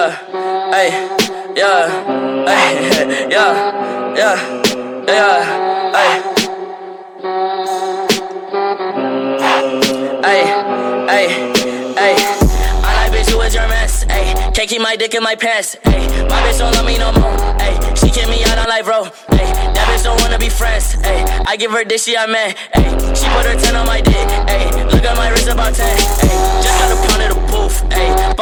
yeah, hey, yeah, hey, yeah, yeah, yeah, hey. Hey, hey. I like bitch who is your mess. Hey, can't keep my dick in my pants. Hey, my bitch don't love me no more. Hey, she kick me out on life, bro. Hey, that bitch don't wanna be friends. Hey, I give her dick, she I man. Hey, she put her 10 on my dick. Hey, look at my wrist about 10. Hey,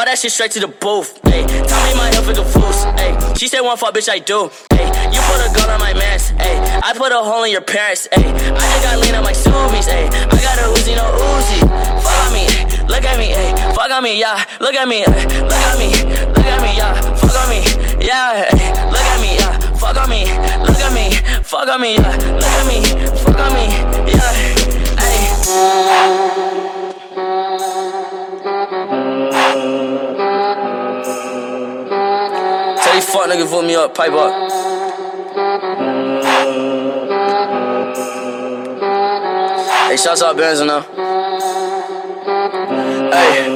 that shit straight to the booth. Hey, tell me my health is a fool's. Hey, she said one fuck, bitch, I do. Hey, you put a gun on my mans. Hey, I put a hole in your parents. Hey, I just got lean on my Subies. Hey, I got a Uzi, no Uzi. Fuck on me, look at me, fuck on me, yeah, look at me, look at me, look at me, yeah, fuck on me, yeah, look at me, yeah, fuck on me, look at me, fuck on me, yeah, look at me, fuck on me, yeah. Fuck nigga vote me up, pipe up. Hey, shouts out Benz now. Hey.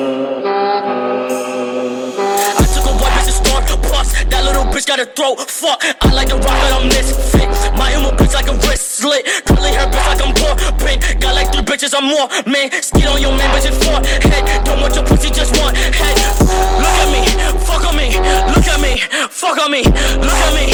I took a bitch and star plus. That little bitch got a throat. Fuck, I like the rock, but I'm misfit. My emo bitch like a wrist slit. Curly hair bitch like I'm poor. Pink, got like three bitches, I'm more. Man, skid on your man, bitch, it's four. Head. look at me.